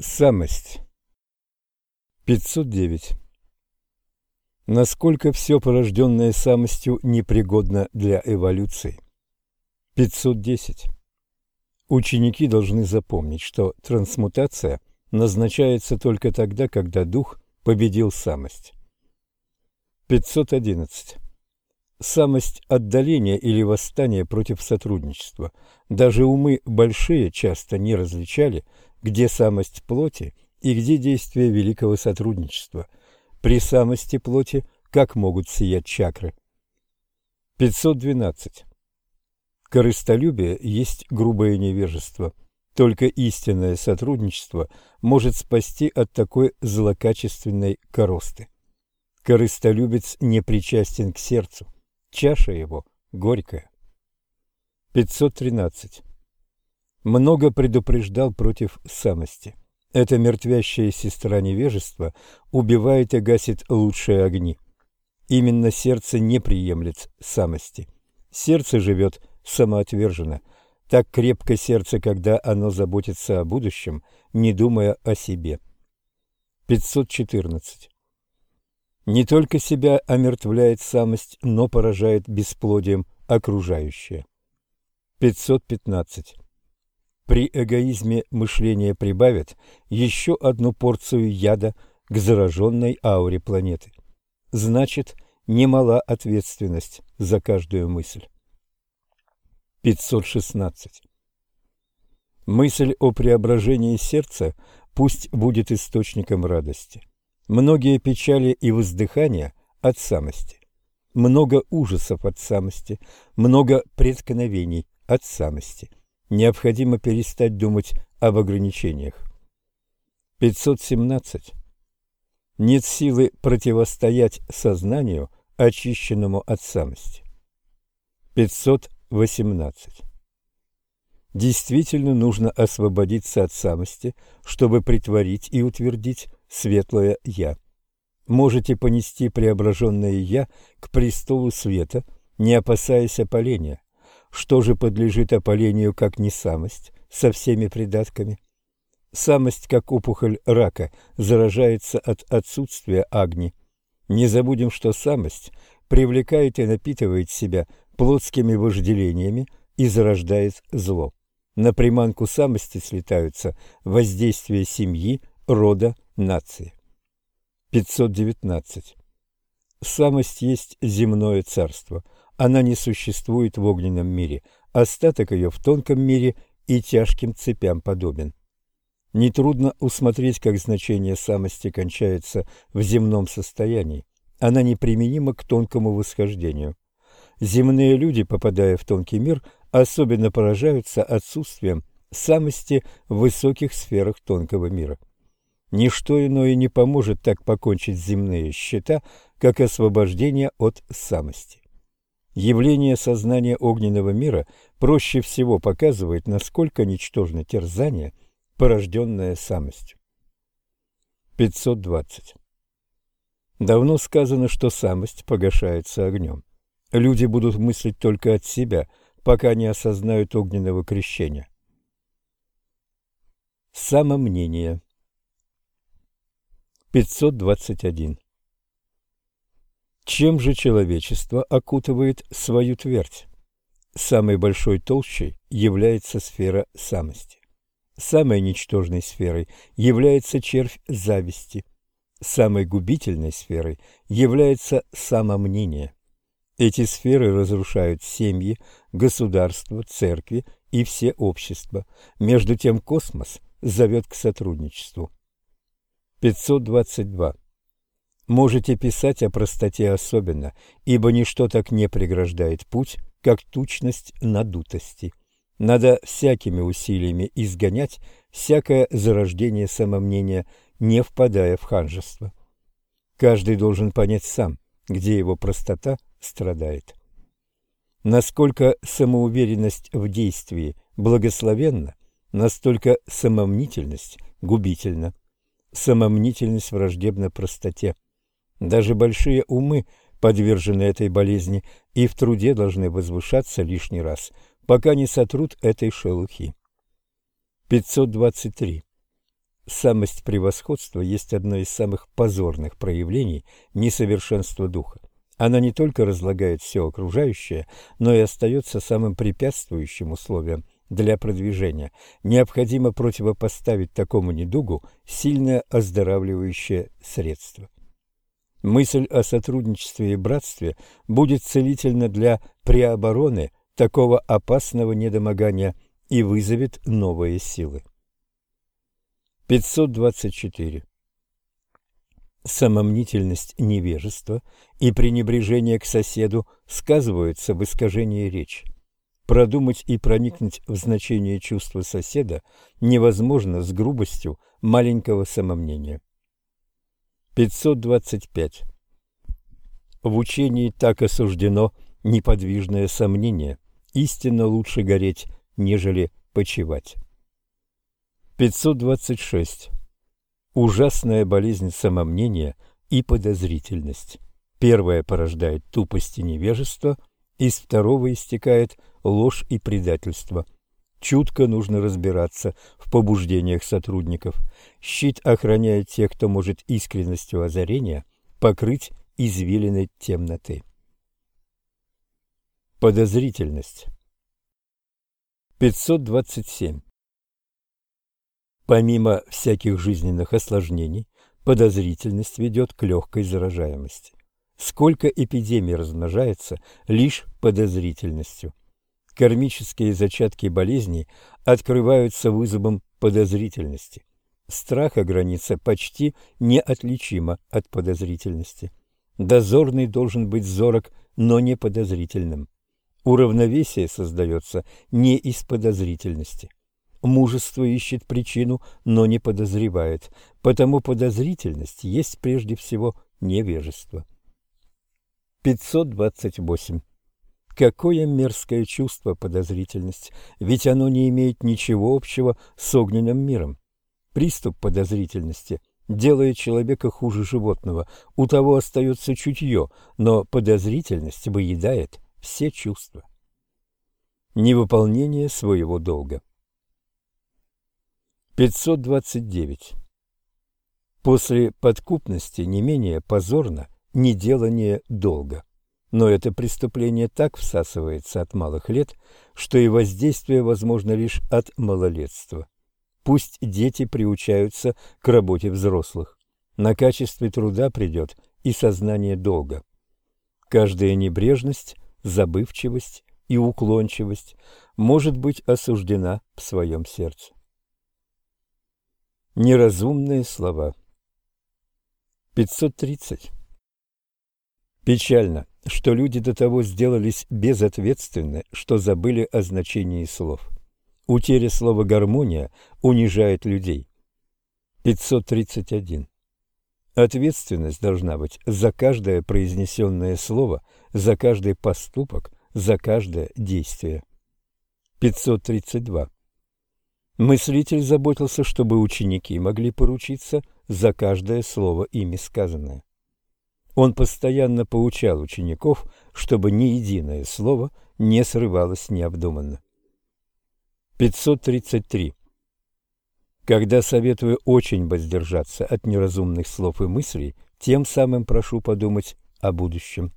Самость. 509. Насколько все порожденное самостью непригодно для эволюции. 510. Ученики должны запомнить, что трансмутация назначается только тогда, когда дух победил самость. 511. Самость отдаления или восстания против сотрудничества. Даже умы большие часто не различали, где самость плоти и где действие великого сотрудничества. При самости плоти как могут сиять чакры. 512. Корыстолюбие есть грубое невежество. Только истинное сотрудничество может спасти от такой злокачественной коросты. Корыстолюбец не причастен к сердцу, чаша его горькая. 513. Много предупреждал против самости. Эта мертвящая сестра невежества убивает и гасит лучшие огни. Именно сердце не приемлет самости. Сердце живет самоотверженно. Так крепко сердце, когда оно заботится о будущем, не думая о себе. 514. Не только себя омертвляет самость, но поражает бесплодием окружающее. 515. При эгоизме мышление прибавит еще одну порцию яда к зараженной ауре планеты. Значит, немала ответственность за каждую мысль. 516. Мысль о преображении сердца пусть будет источником радости. Многие печали и воздыхания от самости. Много ужасов от самости, много преткновений от самости. Необходимо перестать думать об ограничениях. 517. Нет силы противостоять сознанию, очищенному от самости. 500 18. Действительно нужно освободиться от самости, чтобы притворить и утвердить светлое «Я». Можете понести преображенное «Я» к престолу света, не опасаясь опаления. Что же подлежит опалению, как не самость, со всеми придатками? Самость, как опухоль рака, заражается от отсутствия агни. Не забудем, что самость привлекает и напитывает себя плотскими вожделениями и зарождает зло. На приманку самости слетаются воздействия семьи, рода, нации. 519. Самость есть земное царство. Она не существует в огненном мире. Остаток ее в тонком мире и тяжким цепям подобен. Нетрудно усмотреть, как значение самости кончается в земном состоянии. Она неприменима к тонкому восхождению. Земные люди, попадая в тонкий мир, особенно поражаются отсутствием самости в высоких сферах тонкого мира. Ничто иное не поможет так покончить земные счета, как освобождение от самости. Явление сознания огненного мира проще всего показывает, насколько ничтожно терзание, порожденное самостью. 520. Давно сказано, что самость погашается огнем. Люди будут мыслить только от себя, пока не осознают огненного крещения. Самомнение 521 Чем же человечество окутывает свою твердь? Самой большой толщей является сфера самости. Самой ничтожной сферой является червь зависти. Самой губительной сферой является самомнение. Эти сферы разрушают семьи, государства, церкви и все общества. Между тем космос зовет к сотрудничеству. 522. Можете писать о простоте особенно, ибо ничто так не преграждает путь, как тучность надутости. Надо всякими усилиями изгонять всякое зарождение самомнения, не впадая в ханжество. Каждый должен понять сам, где его простота страдает. Насколько самоуверенность в действии благословенна, настолько самомнительность губительна. Самомнительность враждебна простоте. Даже большие умы подвержены этой болезни и в труде должны возвышаться лишний раз, пока не сотрут этой шелухи. 523. Самость превосходства есть одно из самых позорных проявлений несовершенства духа. Она не только разлагает все окружающее, но и остается самым препятствующим условием для продвижения. Необходимо противопоставить такому недугу сильное оздоравливающее средство. Мысль о сотрудничестве и братстве будет целительна для преобороны такого опасного недомогания и вызовет новые силы. 524. Самомнительность невежества и пренебрежение к соседу сказываются в искажении речи. Продумать и проникнуть в значение чувства соседа невозможно с грубостью маленького самомнения. 525. В учении так осуждено неподвижное сомнение. Истинно лучше гореть, нежели почивать. 526. Ужасная болезнь самомнения и подозрительность. Первая порождает тупость и невежество, из второго истекает ложь и предательство. Чутко нужно разбираться в побуждениях сотрудников. Щит охраняет тех, кто может искренностью озарения покрыть извилины темноты. Подозрительность 527. Помимо всяких жизненных осложнений, подозрительность ведет к легкой заражаемости. Сколько эпидемий размножается лишь подозрительностью. Кармические зачатки болезней открываются вызовом подозрительности. Страха граница почти неотличима от подозрительности. Дозорный должен быть зорок, но не подозрительным. Уравновесие создается не из подозрительности – Мужество ищет причину, но не подозревает, потому подозрительность есть прежде всего невежество. 528. Какое мерзкое чувство подозрительность, ведь оно не имеет ничего общего с огненным миром. Приступ подозрительности делает человека хуже животного, у того остается чутье, но подозрительность выедает все чувства. Невыполнение своего долга. 529. После подкупности не менее позорно неделание долга. Но это преступление так всасывается от малых лет, что и воздействие возможно лишь от малолетства. Пусть дети приучаются к работе взрослых. На качестве труда придет и сознание долга. Каждая небрежность, забывчивость и уклончивость может быть осуждена в своем сердце. Неразумные слова. 530. Печально, что люди до того сделались безответственны, что забыли о значении слов. Утеря слова «гармония» унижает людей. 531. Ответственность должна быть за каждое произнесенное слово, за каждый поступок, за каждое действие. 532. Мыслитель заботился, чтобы ученики могли поручиться за каждое слово ими сказанное. Он постоянно поучал учеников, чтобы ни единое слово не срывалось необдуманно. 533. Когда советую очень воздержаться от неразумных слов и мыслей, тем самым прошу подумать о будущем.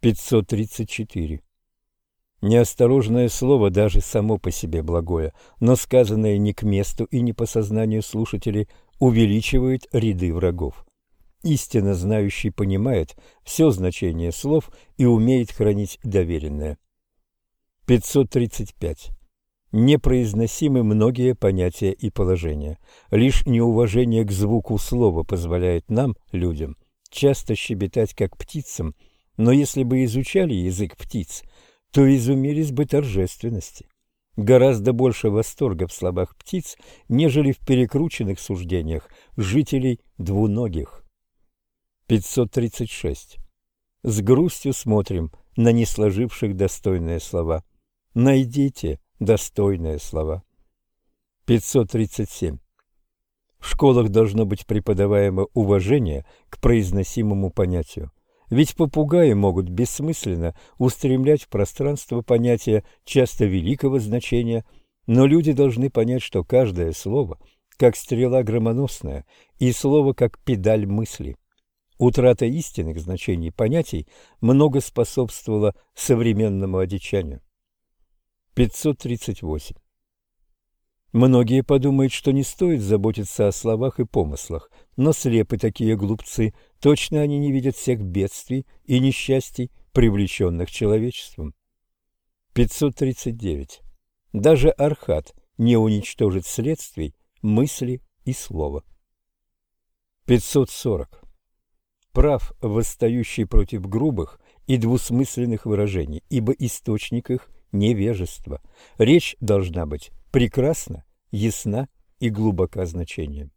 534. Неосторожное слово даже само по себе благое, но сказанное не к месту и не по сознанию слушателей увеличивает ряды врагов. Истинно знающий понимает все значение слов и умеет хранить доверенное. 535. Непроизносимы многие понятия и положения. Лишь неуважение к звуку слова позволяет нам, людям, часто щебетать как птицам, но если бы изучали язык птиц – то изумились бы торжественности. Гораздо больше восторга в словах птиц, нежели в перекрученных суждениях жителей двуногих. 536. С грустью смотрим на несложивших достойные слова. Найдите достойные слова. 537. В школах должно быть преподаваемо уважение к произносимому понятию. Ведь попугаи могут бессмысленно устремлять в пространство понятия часто великого значения, но люди должны понять, что каждое слово, как стрела громоносная, и слово как педаль мысли. Утрата истинных значений понятий много способствовала современному одичанию. 538. Многие подумают, что не стоит заботиться о словах и помыслах, но слепы такие глупцы, точно они не видят всех бедствий и несчастий, привлеченных человечеством. 539. Даже Архат не уничтожит следствий мысли и слова. 540. Прав восстающий против грубых и двусмысленных выражений, ибо источник их – невежество. Речь должна быть прекрасна, ясна и глубока значением.